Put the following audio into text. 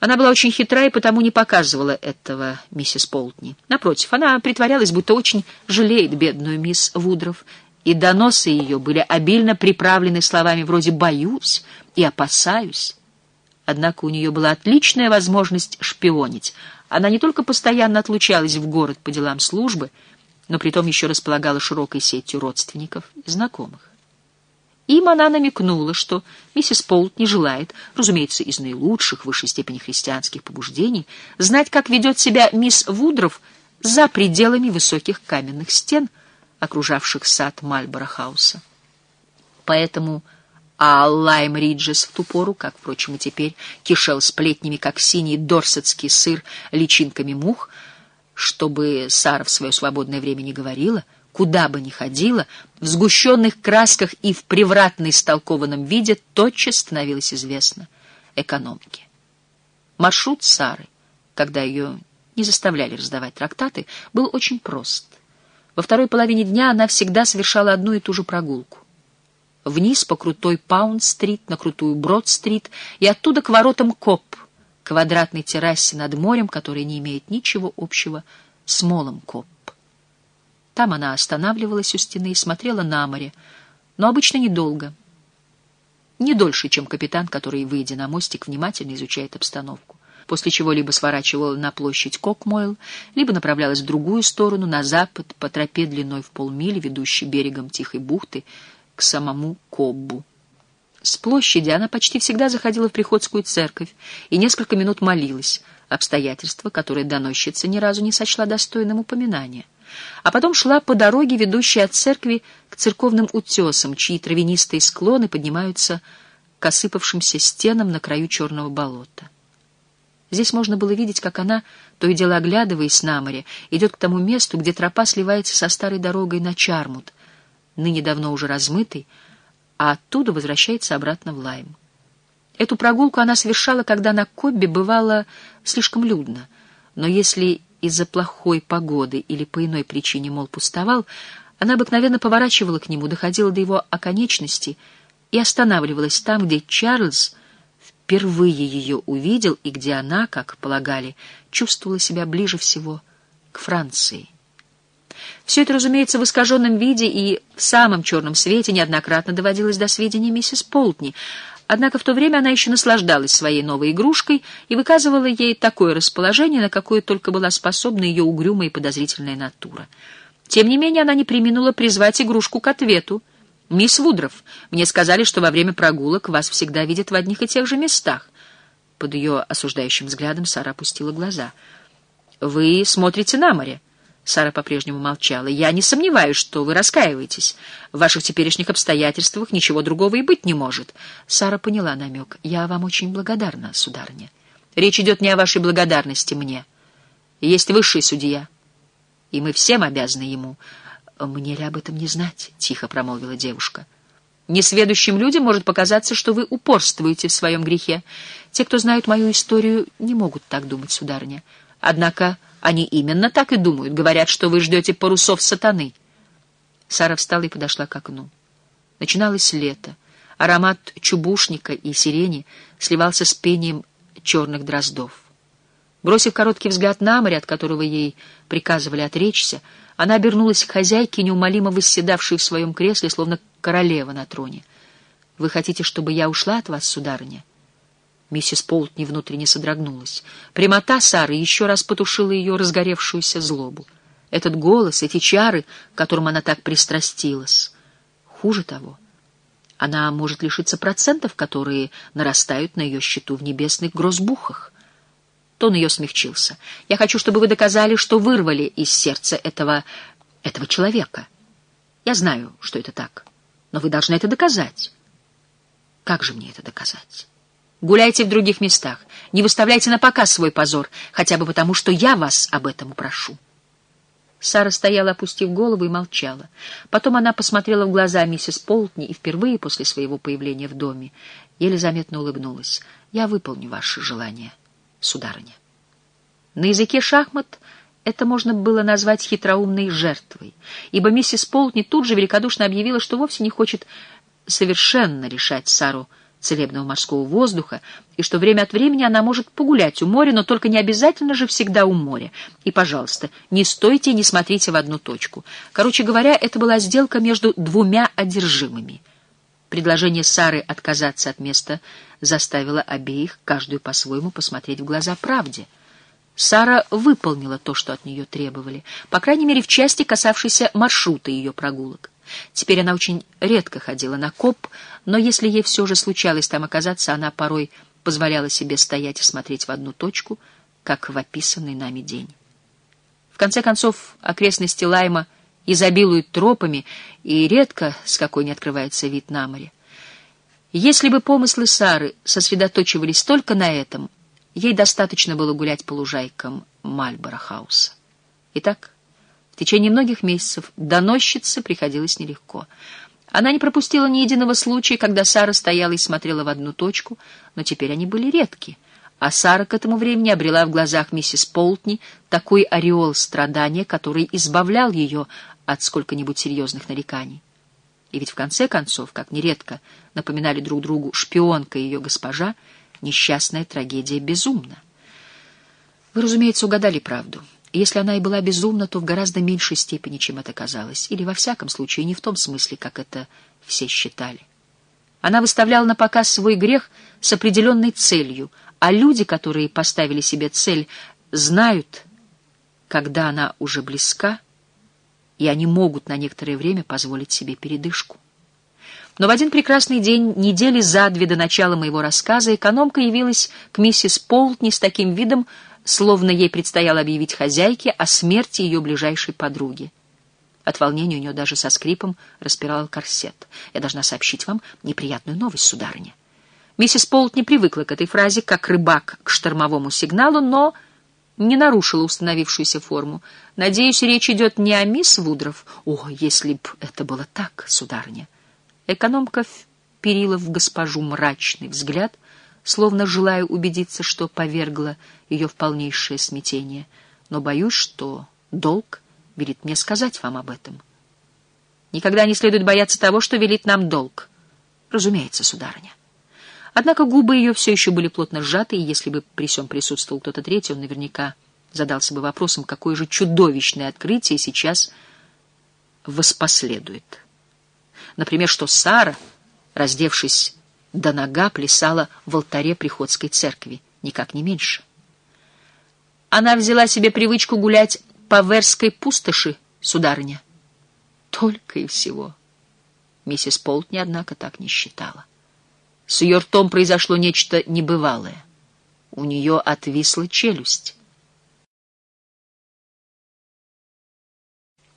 Она была очень хитра и потому не показывала этого миссис Полтни. Напротив, она притворялась, будто очень жалеет бедную мисс Вудров, и доносы ее были обильно приправлены словами вроде «боюсь» и «опасаюсь». Однако у нее была отличная возможность шпионить. Она не только постоянно отлучалась в город по делам службы, но притом еще располагала широкой сетью родственников и знакомых. Им она намекнула, что миссис Полт не желает, разумеется, из наилучших в высшей степени христианских побуждений, знать, как ведет себя мисс Вудров за пределами высоких каменных стен, окружавших сад Мальборо-хауса. Поэтому а Лайм Риджес в ту пору, как, впрочем, и теперь, кишел сплетнями, как синий дорсетский сыр личинками мух, чтобы Сара в свое свободное время не говорила — куда бы ни ходила, в сгущенных красках и в превратно истолкованном виде тотчас становилось известно экономке. Маршрут Сары, когда ее не заставляли раздавать трактаты, был очень прост. Во второй половине дня она всегда совершала одну и ту же прогулку. Вниз по крутой Паунд-стрит, на крутую Брод-стрит и оттуда к воротам Коп, квадратной террасе над морем, которая не имеет ничего общего с молом Коп. Там она останавливалась у стены и смотрела на море, но обычно недолго. Не дольше, чем капитан, который, выйдя на мостик, внимательно изучает обстановку, после чего либо сворачивала на площадь Кокмойл, либо направлялась в другую сторону, на запад, по тропе длиной в полмили, ведущей берегом Тихой бухты, к самому Коббу. С площади она почти всегда заходила в приходскую церковь и несколько минут молилась, обстоятельство, которое доносчица ни разу не сочла достойным упоминания а потом шла по дороге, ведущей от церкви к церковным утесам, чьи травянистые склоны поднимаются к осыпавшимся стенам на краю черного болота. Здесь можно было видеть, как она, то и дело оглядываясь на море, идет к тому месту, где тропа сливается со старой дорогой на Чармут, ныне давно уже размытой, а оттуда возвращается обратно в Лайм. Эту прогулку она совершала, когда на Коббе бывало слишком людно, но если из-за плохой погоды или по иной причине, мол, пустовал, она обыкновенно поворачивала к нему, доходила до его оконечности и останавливалась там, где Чарльз впервые ее увидел и где она, как полагали, чувствовала себя ближе всего к Франции. Все это, разумеется, в искаженном виде и в самом черном свете неоднократно доводилось до сведения миссис Полтни — Однако в то время она еще наслаждалась своей новой игрушкой и выказывала ей такое расположение, на какое только была способна ее угрюмая и подозрительная натура. Тем не менее, она не приминула призвать игрушку к ответу. «Мисс Вудров, мне сказали, что во время прогулок вас всегда видят в одних и тех же местах». Под ее осуждающим взглядом Сара опустила глаза. «Вы смотрите на море». Сара по-прежнему молчала. «Я не сомневаюсь, что вы раскаиваетесь. В ваших теперешних обстоятельствах ничего другого и быть не может». Сара поняла намек. «Я вам очень благодарна, сударыня. Речь идет не о вашей благодарности мне. Есть высший судья, и мы всем обязаны ему». «Мне ли об этом не знать?» — тихо промолвила девушка. «Несведущим людям может показаться, что вы упорствуете в своем грехе. Те, кто знают мою историю, не могут так думать, сударыня. Однако...» Они именно так и думают. Говорят, что вы ждете парусов сатаны. Сара встала и подошла к окну. Начиналось лето. Аромат чубушника и сирени сливался с пением черных дроздов. Бросив короткий взгляд на море, от которого ей приказывали отречься, она обернулась к хозяйке, неумолимо восседавшей в своем кресле, словно королева на троне. «Вы хотите, чтобы я ушла от вас, сударыня?» Миссис Полтни внутренне содрогнулась. Прямота Сары еще раз потушила ее разгоревшуюся злобу. Этот голос, эти чары, к которым она так пристрастилась. Хуже того, она может лишиться процентов, которые нарастают на ее счету в небесных грозбухах. Тон ее смягчился. «Я хочу, чтобы вы доказали, что вырвали из сердца этого... этого человека. Я знаю, что это так, но вы должны это доказать. Как же мне это доказать?» Гуляйте в других местах. Не выставляйте на показ свой позор, хотя бы потому, что я вас об этом прошу. Сара стояла, опустив голову, и молчала. Потом она посмотрела в глаза миссис Полтни и впервые после своего появления в доме еле заметно улыбнулась. «Я выполню ваше желание, сударыня». На языке шахмат это можно было назвать хитроумной жертвой, ибо миссис Полтни тут же великодушно объявила, что вовсе не хочет совершенно решать Сару целебного морского воздуха, и что время от времени она может погулять у моря, но только не обязательно же всегда у моря. И, пожалуйста, не стойте и не смотрите в одну точку. Короче говоря, это была сделка между двумя одержимыми. Предложение Сары отказаться от места заставило обеих, каждую по-своему, посмотреть в глаза правде. Сара выполнила то, что от нее требовали, по крайней мере, в части, касавшейся маршрута ее прогулок. Теперь она очень редко ходила на коп, но если ей все же случалось там оказаться, она порой позволяла себе стоять и смотреть в одну точку, как в описанный нами день. В конце концов, окрестности Лайма изобилуют тропами, и редко с какой не открывается вид на море. Если бы помыслы Сары сосредоточивались только на этом, ей достаточно было гулять по лужайкам Мальборо-хауса. Итак, в течение многих месяцев доносчице приходилось нелегко. Она не пропустила ни единого случая, когда Сара стояла и смотрела в одну точку, но теперь они были редки. А Сара к этому времени обрела в глазах миссис Полтни такой ореол страдания, который избавлял ее от сколько-нибудь серьезных нареканий. И ведь в конце концов, как нередко напоминали друг другу шпионка и ее госпожа, несчастная трагедия безумна. Вы, разумеется, угадали правду. Если она и была безумна, то в гораздо меньшей степени, чем это казалось, или, во всяком случае, не в том смысле, как это все считали. Она выставляла на показ свой грех с определенной целью, а люди, которые поставили себе цель, знают, когда она уже близка, и они могут на некоторое время позволить себе передышку. Но в один прекрасный день, недели за две до начала моего рассказа, экономка явилась к миссис Полтни с таким видом, словно ей предстояло объявить хозяйке о смерти ее ближайшей подруги. От волнения у нее даже со скрипом распирал корсет. «Я должна сообщить вам неприятную новость, сударыня». Миссис Полт не привыкла к этой фразе, как рыбак к штормовому сигналу, но не нарушила установившуюся форму. «Надеюсь, речь идет не о мисс Вудров?» «О, если б это было так, сударыня!» Экономка вперила в госпожу мрачный взгляд — словно желая убедиться, что повергла ее в полнейшее смятение. Но боюсь, что долг велит мне сказать вам об этом. Никогда не следует бояться того, что велит нам долг. Разумеется, сударыня. Однако губы ее все еще были плотно сжаты, и если бы при всем присутствовал кто-то третий, он наверняка задался бы вопросом, какое же чудовищное открытие сейчас воспоследует. Например, что Сара, раздевшись до нога плясала в алтаре приходской церкви, никак не меньше. Она взяла себе привычку гулять по Верской пустоши, сударыня. Только и всего. Миссис Полтни, однако, так не считала. С ее ртом произошло нечто небывалое. У нее отвисла челюсть.